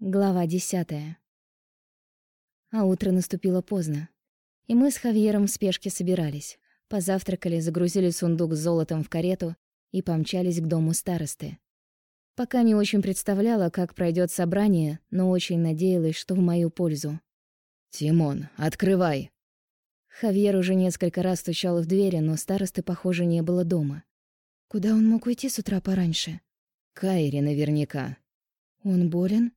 Глава десятая. А утро наступило поздно. И мы с Хавьером в спешке собирались. Позавтракали, загрузили сундук с золотом в карету и помчались к дому старосты. Пока не очень представляла, как пройдет собрание, но очень надеялась, что в мою пользу. «Тимон, открывай!» Хавьер уже несколько раз стучал в двери, но старосты, похоже, не было дома. Куда он мог уйти с утра пораньше? Кайри наверняка. Он болен?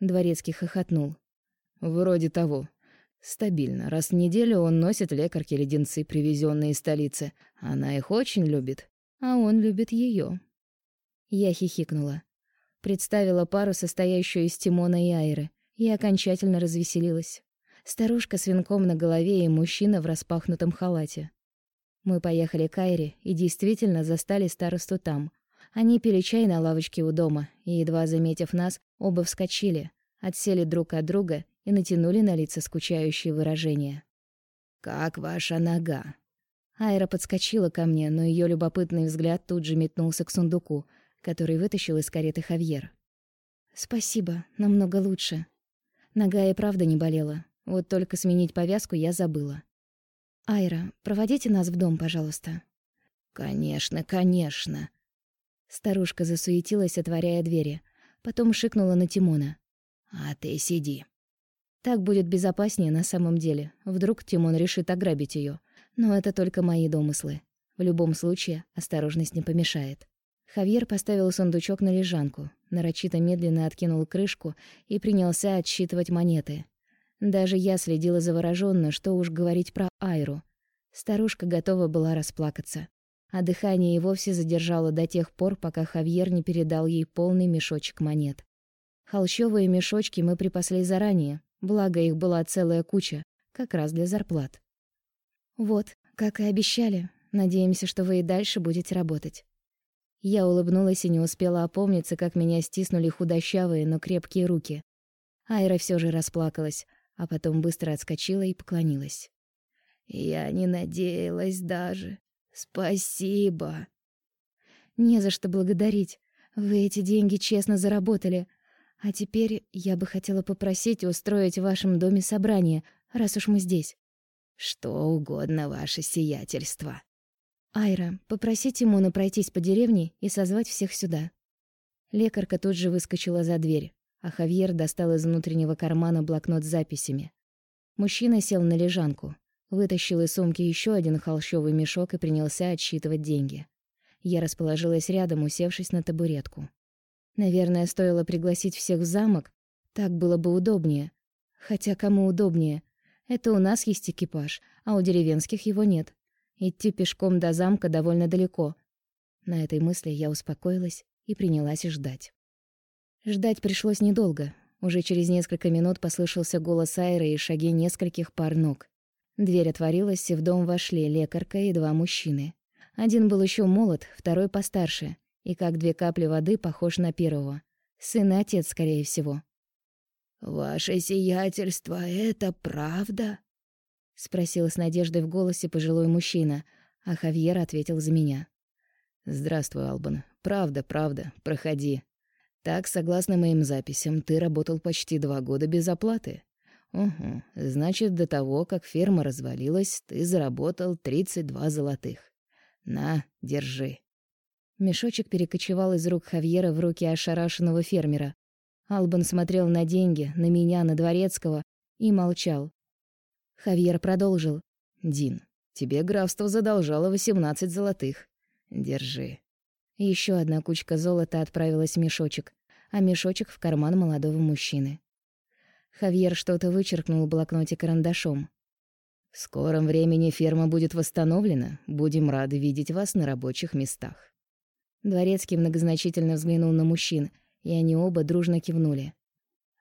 Дворецкий хохотнул. Вроде того. Стабильно. Раз в неделю он носит лекарки леденцы, привезенные из столицы. Она их очень любит, а он любит ее. Я хихикнула. Представила пару, состоящую из Тимона и Айры, и окончательно развеселилась. Старушка с венком на голове и мужчина в распахнутом халате. Мы поехали к Айре и действительно застали старосту там. Они пили чай на лавочке у дома, и, едва заметив нас, оба вскочили, отсели друг от друга и натянули на лица скучающие выражения. «Как ваша нога?» Айра подскочила ко мне, но ее любопытный взгляд тут же метнулся к сундуку, который вытащил из кареты Хавьер. «Спасибо, намного лучше. Нога и правда не болела, вот только сменить повязку я забыла. «Айра, проводите нас в дом, пожалуйста». «Конечно, конечно». Старушка засуетилась, отворяя двери. Потом шикнула на Тимона. «А ты сиди». Так будет безопаснее на самом деле. Вдруг Тимон решит ограбить ее. Но это только мои домыслы. В любом случае, осторожность не помешает. Хавьер поставил сундучок на лежанку, нарочито медленно откинул крышку и принялся отсчитывать монеты. Даже я следила заворожённо, что уж говорить про Айру. Старушка готова была расплакаться. А дыхание и вовсе задержало до тех пор, пока Хавьер не передал ей полный мешочек монет. Холщовые мешочки мы припасли заранее, благо их была целая куча, как раз для зарплат. «Вот, как и обещали. Надеемся, что вы и дальше будете работать». Я улыбнулась и не успела опомниться, как меня стиснули худощавые, но крепкие руки. Айра все же расплакалась, а потом быстро отскочила и поклонилась. «Я не надеялась даже. Спасибо». «Не за что благодарить. Вы эти деньги честно заработали. А теперь я бы хотела попросить устроить в вашем доме собрание, раз уж мы здесь». «Что угодно, ваше сиятельство». «Айра, попросите Муна пройтись по деревне и созвать всех сюда». Лекарка тут же выскочила за дверь а Хавьер достал из внутреннего кармана блокнот с записями. Мужчина сел на лежанку, вытащил из сумки еще один холщовый мешок и принялся отсчитывать деньги. Я расположилась рядом, усевшись на табуретку. Наверное, стоило пригласить всех в замок, так было бы удобнее. Хотя кому удобнее? Это у нас есть экипаж, а у деревенских его нет. Идти пешком до замка довольно далеко. На этой мысли я успокоилась и принялась ждать. Ждать пришлось недолго. Уже через несколько минут послышался голос Айры и шаги нескольких пар ног. Дверь отворилась, и в дом вошли лекарка и два мужчины. Один был еще молод, второй постарше, и как две капли воды похож на первого. Сын и отец, скорее всего. «Ваше сиятельство, это правда?» — спросил с надеждой в голосе пожилой мужчина, а Хавьер ответил за меня. «Здравствуй, Албан. Правда, правда. Проходи. Так, согласно моим записям, ты работал почти два года без оплаты. Угу. Значит, до того, как ферма развалилась, ты заработал 32 золотых. На, держи. Мешочек перекочевал из рук Хавьера в руки ошарашенного фермера. Албан смотрел на деньги, на меня, на Дворецкого и молчал. Хавьер продолжил. «Дин, тебе графство задолжало 18 золотых. Держи». Еще одна кучка золота отправилась в мешочек а мешочек в карман молодого мужчины. Хавьер что-то вычеркнул в блокноте карандашом. «В скором времени ферма будет восстановлена. Будем рады видеть вас на рабочих местах». Дворецкий многозначительно взглянул на мужчин, и они оба дружно кивнули.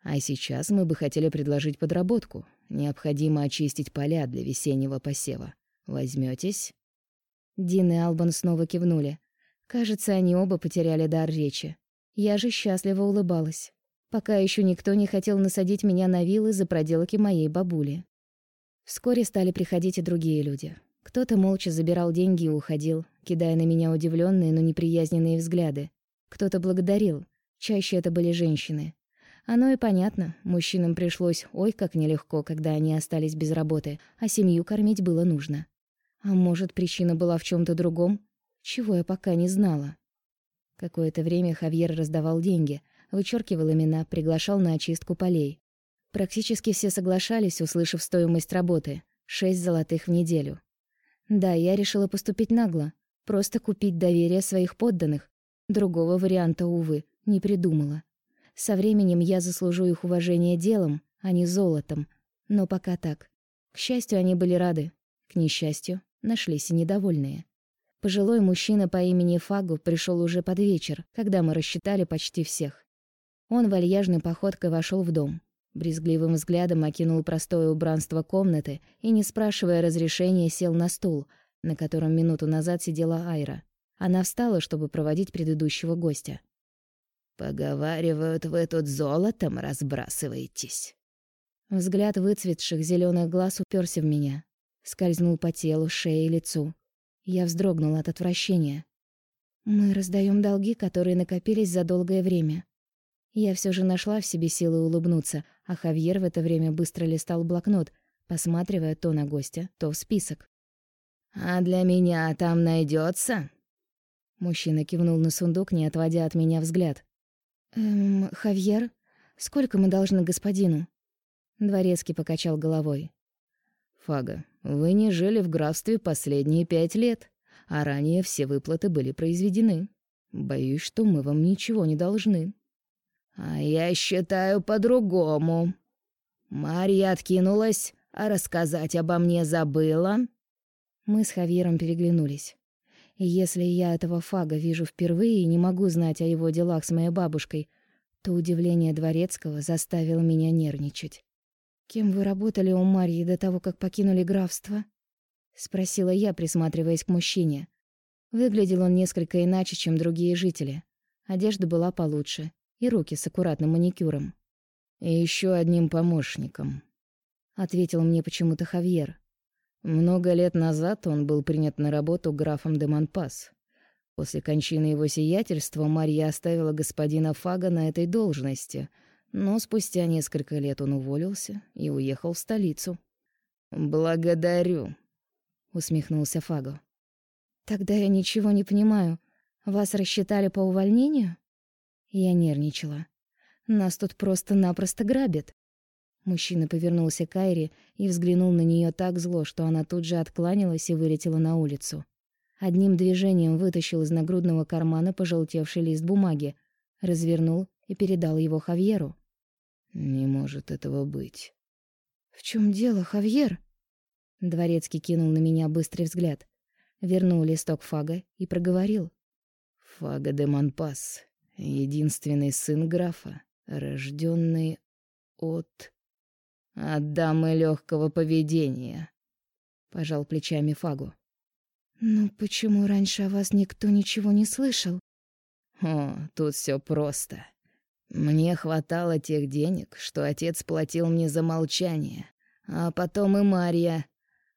«А сейчас мы бы хотели предложить подработку. Необходимо очистить поля для весеннего посева. Возьмётесь?» Дин и Албан снова кивнули. Кажется, они оба потеряли дар речи. Я же счастливо улыбалась. Пока еще никто не хотел насадить меня на вилы за проделки моей бабули. Вскоре стали приходить и другие люди. Кто-то молча забирал деньги и уходил, кидая на меня удивленные, но неприязненные взгляды. Кто-то благодарил. Чаще это были женщины. Оно и понятно, мужчинам пришлось ой как нелегко, когда они остались без работы, а семью кормить было нужно. А может, причина была в чем то другом, чего я пока не знала. Какое-то время Хавьер раздавал деньги, вычеркивал имена, приглашал на очистку полей. Практически все соглашались, услышав стоимость работы — шесть золотых в неделю. Да, я решила поступить нагло, просто купить доверие своих подданных. Другого варианта, увы, не придумала. Со временем я заслужу их уважение делом, а не золотом. Но пока так. К счастью, они были рады. К несчастью, нашлись и недовольные. Пожилой мужчина по имени Фагу пришел уже под вечер, когда мы рассчитали почти всех. Он вальяжной походкой вошел в дом. Брезгливым взглядом окинул простое убранство комнаты и, не спрашивая разрешения, сел на стул, на котором минуту назад сидела Айра. Она встала, чтобы проводить предыдущего гостя. Поговаривают, вы тут золотом разбрасываетесь. Взгляд выцветших зеленых глаз уперся в меня, скользнул по телу, шее и лицу. Я вздрогнула от отвращения. Мы раздаем долги, которые накопились за долгое время. Я все же нашла в себе силы улыбнуться, а Хавьер в это время быстро листал блокнот, посматривая то на гостя, то в список. «А для меня там найдется? Мужчина кивнул на сундук, не отводя от меня взгляд. «Эм, Хавьер, сколько мы должны господину?» Дворецкий покачал головой. «Фага, вы не жили в графстве последние пять лет, а ранее все выплаты были произведены. Боюсь, что мы вам ничего не должны». «А я считаю по-другому. Марья откинулась, а рассказать обо мне забыла». Мы с Хавьером переглянулись. Если я этого фага вижу впервые и не могу знать о его делах с моей бабушкой, то удивление Дворецкого заставило меня нервничать. «Кем вы работали у Марьи до того, как покинули графство?» — спросила я, присматриваясь к мужчине. Выглядел он несколько иначе, чем другие жители. Одежда была получше, и руки с аккуратным маникюром. «И еще одним помощником», — ответил мне почему-то Хавьер. Много лет назад он был принят на работу графом де Монпас. После кончины его сиятельства Марья оставила господина Фага на этой должности, но спустя несколько лет он уволился и уехал в столицу. «Благодарю», — усмехнулся Фаго. «Тогда я ничего не понимаю. Вас рассчитали по увольнению?» Я нервничала. «Нас тут просто-напросто грабят. Мужчина повернулся к Айре и взглянул на нее так зло, что она тут же откланялась и вылетела на улицу. Одним движением вытащил из нагрудного кармана пожелтевший лист бумаги, развернул и передал его Хавьеру. «Не может этого быть». «В чем дело, Хавьер?» Дворецкий кинул на меня быстрый взгляд, вернул листок Фага и проговорил. «Фага де Монпас, единственный сын графа, рожденный от...» От дамы легкого поведения. Пожал плечами Фагу. Ну почему раньше о вас никто ничего не слышал? О, тут все просто. Мне хватало тех денег, что отец платил мне за молчание, а потом и Марья.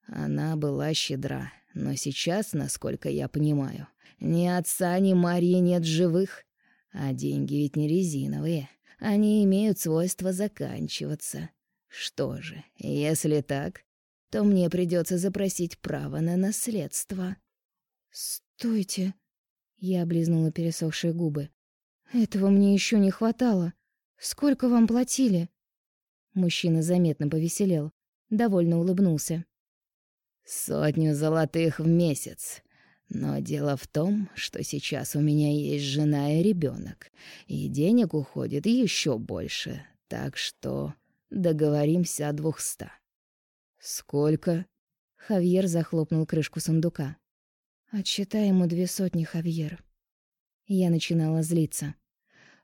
Она была щедра, но сейчас, насколько я понимаю, ни отца, ни Марьи нет живых, а деньги ведь не резиновые. Они имеют свойство заканчиваться. Что же, если так, то мне придется запросить право на наследство. Стойте. Я облизнула пересохшие губы. Этого мне еще не хватало. Сколько вам платили? Мужчина заметно повеселел, довольно улыбнулся. Сотню золотых в месяц. Но дело в том, что сейчас у меня есть жена и ребенок, и денег уходит еще больше. Так что Договоримся о двухста. Сколько? Хавьер захлопнул крышку сундука. Отсчитай ему две сотни, Хавьер. Я начинала злиться.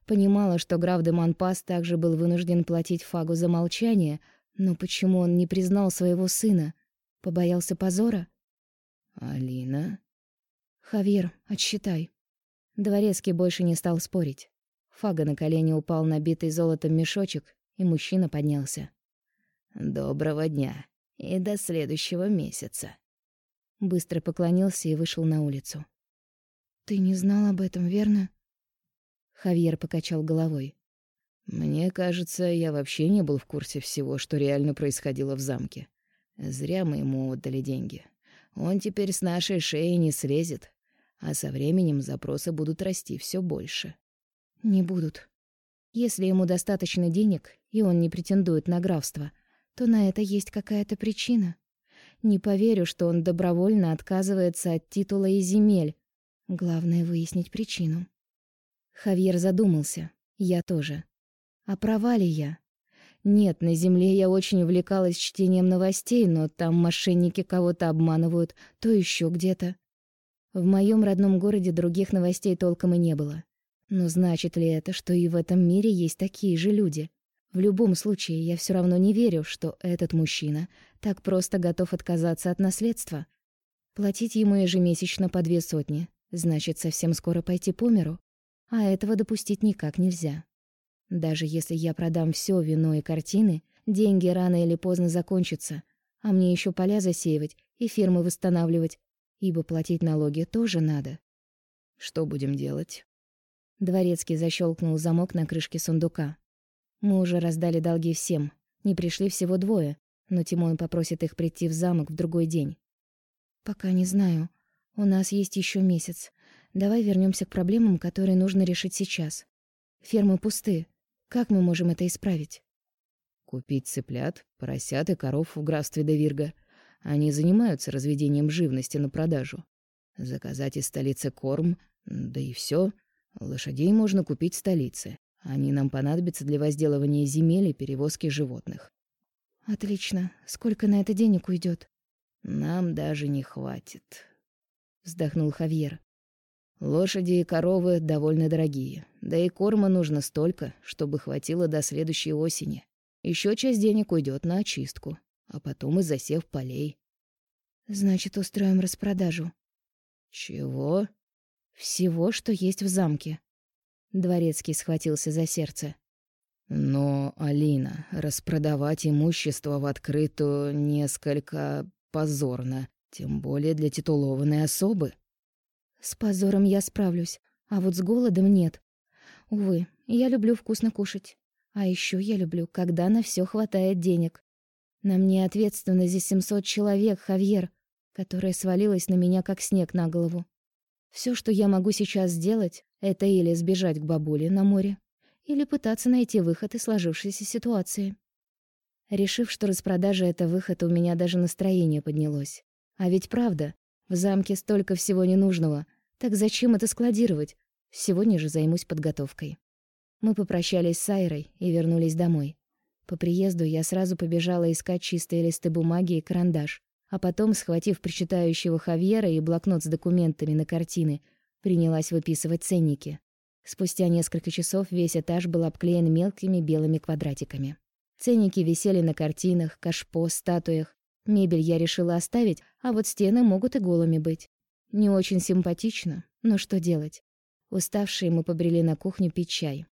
Понимала, что граф де Монпас также был вынужден платить Фагу за молчание, но почему он не признал своего сына? Побоялся позора? Алина? Хавьер, отсчитай. Дворецкий больше не стал спорить. Фага на колени упал набитый золотом мешочек и мужчина поднялся. «Доброго дня и до следующего месяца». Быстро поклонился и вышел на улицу. «Ты не знал об этом, верно?» Хавьер покачал головой. Мне кажется, я вообще не был в курсе всего, что реально происходило в замке. Зря мы ему отдали деньги. Он теперь с нашей шеи не слезет, а со временем запросы будут расти все больше. Не будут. Если ему достаточно денег, и он не претендует на графство, то на это есть какая-то причина. Не поверю, что он добровольно отказывается от титула и земель. Главное — выяснить причину. Хавьер задумался. Я тоже. А права ли я? Нет, на земле я очень увлекалась чтением новостей, но там мошенники кого-то обманывают, то еще где-то. В моем родном городе других новостей толком и не было. Но значит ли это, что и в этом мире есть такие же люди? В любом случае, я все равно не верю, что этот мужчина так просто готов отказаться от наследства. Платить ему ежемесячно по две сотни, значит, совсем скоро пойти по миру. А этого допустить никак нельзя. Даже если я продам все вино и картины, деньги рано или поздно закончатся, а мне еще поля засеивать и фирмы восстанавливать, ибо платить налоги тоже надо. Что будем делать? Дворецкий защелкнул замок на крышке сундука. Мы уже раздали долги всем. Не пришли всего двое, но Тимон попросит их прийти в замок в другой день. Пока не знаю. У нас есть еще месяц. Давай вернемся к проблемам, которые нужно решить сейчас. Фермы пусты. Как мы можем это исправить? Купить цыплят, поросят и коров в графстве Девирга — они занимаются разведением живности на продажу. Заказать из столицы корм, да и все. Лошадей можно купить в столице. Они нам понадобятся для возделывания земель и перевозки животных. Отлично. Сколько на это денег уйдет? Нам даже не хватит, вздохнул Хавьер. Лошади и коровы довольно дорогие, да и корма нужно столько, чтобы хватило до следующей осени. Еще часть денег уйдет на очистку а потом и засев полей. Значит, устроим распродажу. Чего? Всего, что есть в замке. Дворецкий схватился за сердце. Но, Алина, распродавать имущество в открытую несколько позорно, тем более для титулованной особы. С позором я справлюсь, а вот с голодом нет. Увы, я люблю вкусно кушать. А еще я люблю, когда на все хватает денег. На мне ответственность за 700 человек, Хавьер, которая свалилась на меня как снег на голову. Все, что я могу сейчас сделать, это или сбежать к бабуле на море, или пытаться найти выход из сложившейся ситуации. Решив, что распродажа — это выход, у меня даже настроение поднялось. А ведь правда, в замке столько всего ненужного. Так зачем это складировать? Сегодня же займусь подготовкой. Мы попрощались с Айрой и вернулись домой. По приезду я сразу побежала искать чистые листы бумаги и карандаш, а потом, схватив причитающего Хавьера и блокнот с документами на картины, принялась выписывать ценники. Спустя несколько часов весь этаж был обклеен мелкими белыми квадратиками. Ценники висели на картинах, кашпо, статуях. Мебель я решила оставить, а вот стены могут и голыми быть. Не очень симпатично, но что делать? Уставшие мы побрели на кухню пить чай.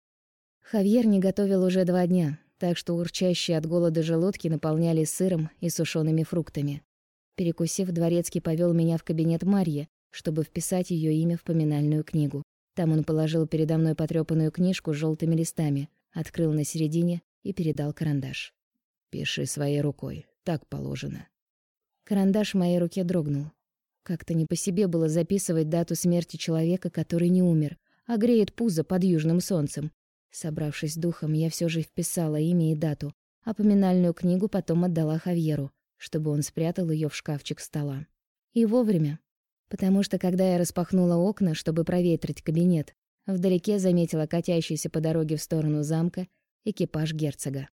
Хавьер не готовил уже два дня, так что урчащие от голода желудки наполнялись сыром и сушеными фруктами. Перекусив, дворецкий повел меня в кабинет Марьи, чтобы вписать ее имя в поминальную книгу. Там он положил передо мной потрёпанную книжку с желтыми листами, открыл на середине и передал карандаш. «Пиши своей рукой, так положено». Карандаш в моей руке дрогнул. Как-то не по себе было записывать дату смерти человека, который не умер, а греет пузо под южным солнцем, Собравшись духом, я все же вписала имя и дату, а поминальную книгу потом отдала Хавьеру, чтобы он спрятал ее в шкафчик стола. И вовремя, потому что когда я распахнула окна, чтобы проветрить кабинет, вдалеке заметила катящийся по дороге в сторону замка экипаж герцога.